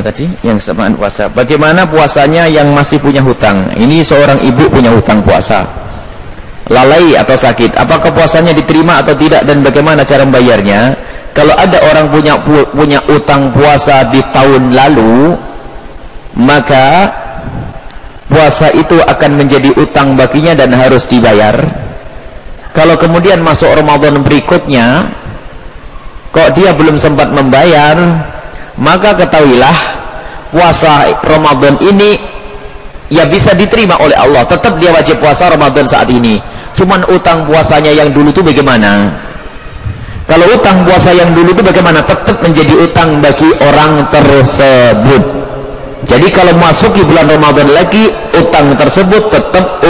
mana tadi? Yang kesamaan puasa. Bagaimana puasanya yang masih punya hutang? Ini seorang ibu punya hutang puasa. Lalai atau sakit? Apakah puasanya diterima atau tidak? Dan bagaimana cara membayarnya? Kalau ada orang punya punya utang puasa di tahun lalu maka puasa itu akan menjadi utang baginya dan harus dibayar. Kalau kemudian masuk Ramadan berikutnya kok dia belum sempat membayar maka ketahuilah puasa Ramadan ini ya bisa diterima oleh Allah. Tetap dia wajib puasa Ramadan saat ini. Cuman utang puasanya yang dulu itu bagaimana? Kalau utang puasa yang dulu itu bagaimana? Tetap menjadi utang bagi orang tersebut. Jadi kalau masuk di bulan Ramadan lagi utang tersebut tetap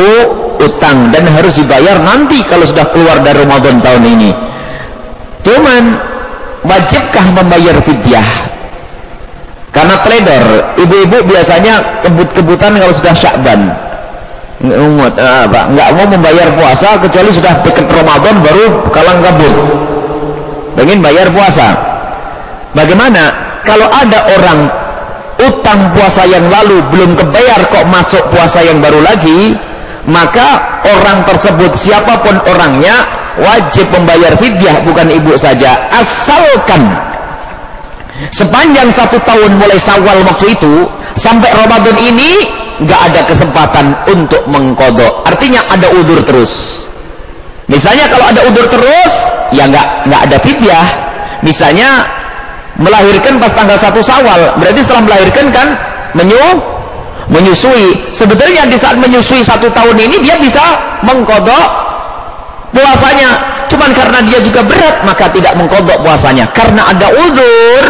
utang dan harus dibayar nanti kalau sudah keluar dari Ramadan tahun ini. Cuman wajibkah membayar fidyah karena trader ibu-ibu biasanya kebut-kebutan kalau sudah syakban. Eh, nggak mau membayar puasa kecuali sudah dekat Ramadan baru kalang kabut pengen bayar puasa. Bagaimana? Kalau ada orang utang puasa yang lalu belum kebayar kok masuk puasa yang baru lagi maka orang tersebut siapa pun orangnya wajib membayar fidyah bukan ibu saja. Asalkan sepanjang satu tahun mulai sawal waktu itu sampai Ramadan ini nggak ada kesempatan untuk mengkodok. Artinya ada udur terus. Misalnya kalau ada udur terus ya nggak nggak ada fidyah. Misalnya melahirkan pas tanggal satu sawal berarti setelah melahirkan kan menyu menyusui. Sebetulnya di saat menyusui satu tahun ini dia bisa mengkodok puasanya. Cuman karena dia juga berat maka tidak mengkodok puasanya. Karena ada udur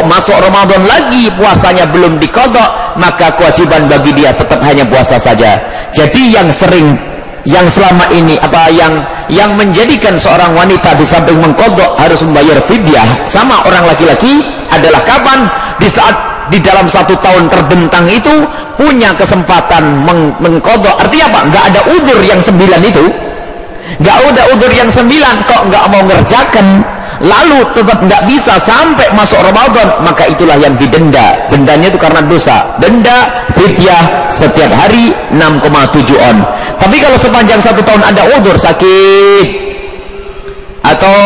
kok masuk Ramadan lagi puasanya belum dikodok maka kewajiban bagi dia tetap hanya puasa saja. Jadi yang sering yang selama ini apa yang yang menjadikan seorang wanita di samping mengkodok harus membayar fidyah sama orang laki-laki adalah kapan? Di saat di dalam satu tahun terbentang itu punya kesempatan meng mengkodok. Artinya apa? Nggak ada udur yang sembilan itu. Nggak udah udur yang sembilan. Kok nggak mau ngerjakan lalu tetap nggak bisa sampai masuk Ramadan maka itulah yang didenda. Dendanya itu karena dosa. Denda fidyah setiap hari 6,7 on. Tapi kalau sepanjang satu tahun ada udur sakit. Atau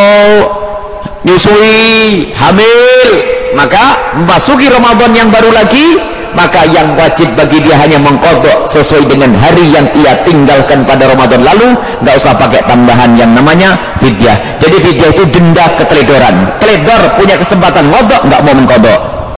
nyusui hamil maka memasuki Ramadan yang baru lagi maka yang wajib bagi dia hanya mengkodok sesuai dengan hari yang ia tinggalkan pada Ramadan lalu. Nggak usah pakai tambahan yang namanya fidyah jadi fidyah itu denda keteledoran. Teledor punya kesempatan ngodok nggak mau mengkodok